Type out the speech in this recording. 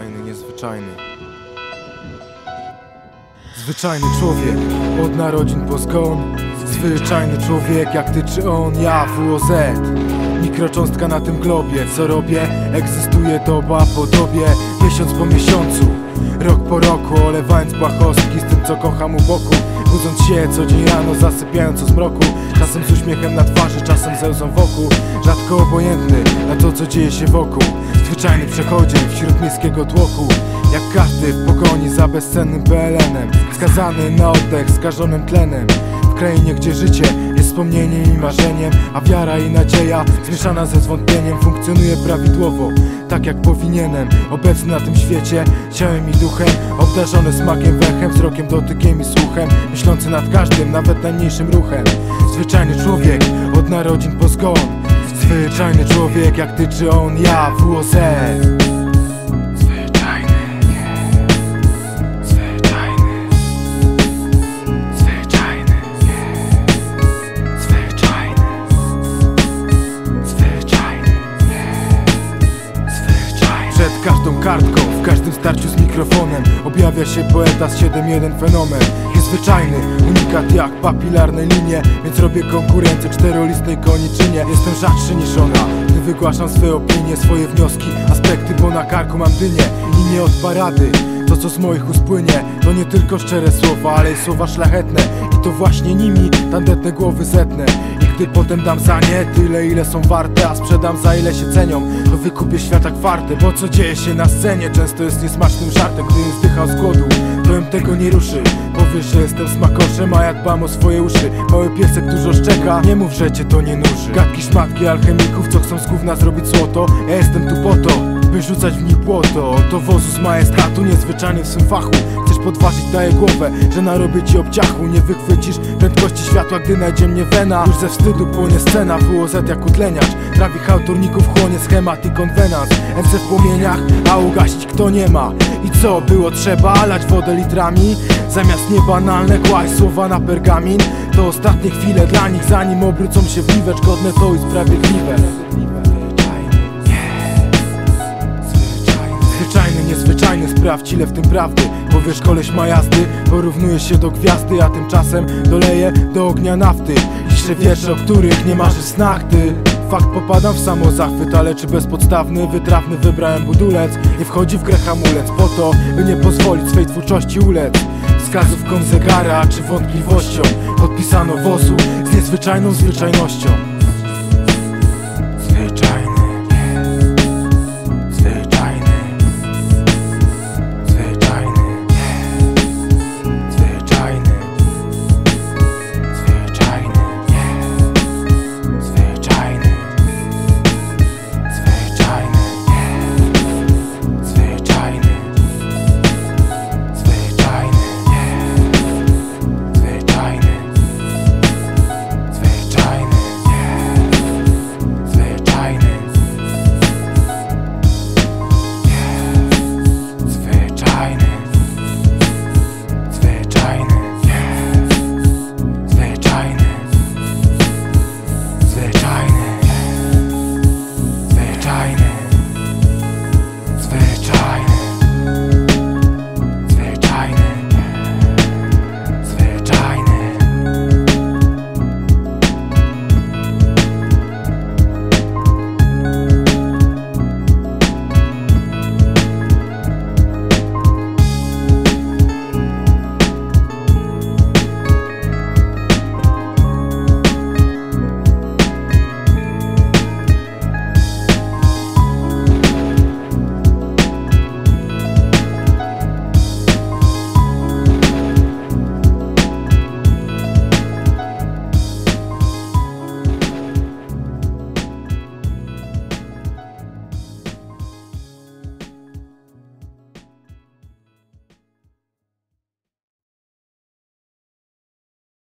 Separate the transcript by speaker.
Speaker 1: niezwyczajny. Zwyczajny człowiek, od narodzin po zgon. Zwyczajny człowiek, jak ty czy on, ja, WOZ Mikrocząstka na tym globie, co robię? Egzystuje doba po dobie, miesiąc po miesiącu. Rok po roku, olewając błahostki z tym co kocham u boku. Budząc się co dzień rano, zasypiając o zmroku. Czasem z uśmiechem na twarzy, czasem ze łzą wokół Rzadko obojętny na to co dzieje się wokół Zwyczajny przechodzień wśród miejskiego tłoku Jak każdy w pogoni za bezcennym PLN-em Skazany na oddech, skażonym tlenem. W krainie, gdzie życie jest wspomnieniem i marzeniem A wiara i nadzieja zmieszana ze zwątpieniem Funkcjonuje prawidłowo, tak jak powinienem. Obecny na tym świecie, ciałem i duchem Obdarzony smakiem, węchem, wzrokiem, dotykiem i słuchem Myślący nad każdym, nawet najmniejszym ruchem. Zwyczajny człowiek, od narodzin po zgon Zwyczajny człowiek, jak ty czy on, ja, WOZ Zwyczajny, zwyczajny. Zwyczajny, zwyczajny. Zwyczajny, zwyczajny. Przed każdą kartką, w każdym starciu z mikrofonem Objawia się poeta z 7-1 fenomen Niezwyczajny, unikat jak papilarne linie Więc robię konkurencję czterolistnej koniczynie. Jestem rzadszy niż ona, gdy wygłaszam swoje opinie Swoje wnioski, aspekty, bo na karku mam dynię I nie od parady. To co z moich ust płynie To nie tylko szczere słowa, ale i słowa szlachetne. I to właśnie nimi tandetne głowy zetnę. I gdy potem dam za nie tyle ile są warte A sprzedam za ile się cenią To wykupię świata kwarty Bo co dzieje się na scenie często jest niesmacznym żartem Gdybym zdychał z głodu to bym tego nie ruszy Powiesz, że jestem smakoszem, a ja dbam o swoje uszy Mały piesek dużo szczeka, nie mów, że cię to nie nuży. Gadki szmatki alchemików, co chcą z gówna zrobić złoto. Ja jestem tu po to, by rzucać w nich błoto. Oto wozu z majestatu, niezwyczajny w swym fachu podważyć, daję głowę, że narobię ci obciachu. Nie wychwycisz prędkości światła, gdy najdzie mnie wena. Już ze wstydu płonie scena, WOZ jak utleniacz. Trawich autorników chłonie schemat i konwenans. MC w płomieniach, a ugasić kto nie ma. I co, było trzeba? Lać wodę litrami? Zamiast niebanalne kłaść słowa na pergamin. To ostatnie chwile dla nich, zanim obrócą się w niwecz Godne to i sprawiedliwe Zwyczajny, niezwyczajny, sprawdź ile w tym prawdy. Powiesz koleś ma jazdy, porównuje się do gwiazdy A tymczasem doleje do ognia nafty. Piszę wiersze, o których nie marzy w snach ty Fakt popadam w samozachwyt, ale czy bezpodstawny, wytrawny wybrałem budulec? Nie wchodzi w grę hamulec po to, by nie pozwolić swej twórczości ulec. Wskazówką zegara czy wątpliwością Podpisano wozu z niezwyczajną zwyczajnością